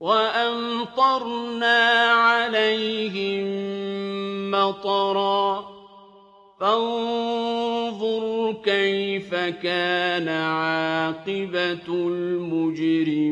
وَأَمْطَرْنَا عَلَيْهِم مَّطَرًا ۖ فَانظُرْ كَيْفَ كَانَ عَاقِبَةُ الْمُجْرِمِينَ.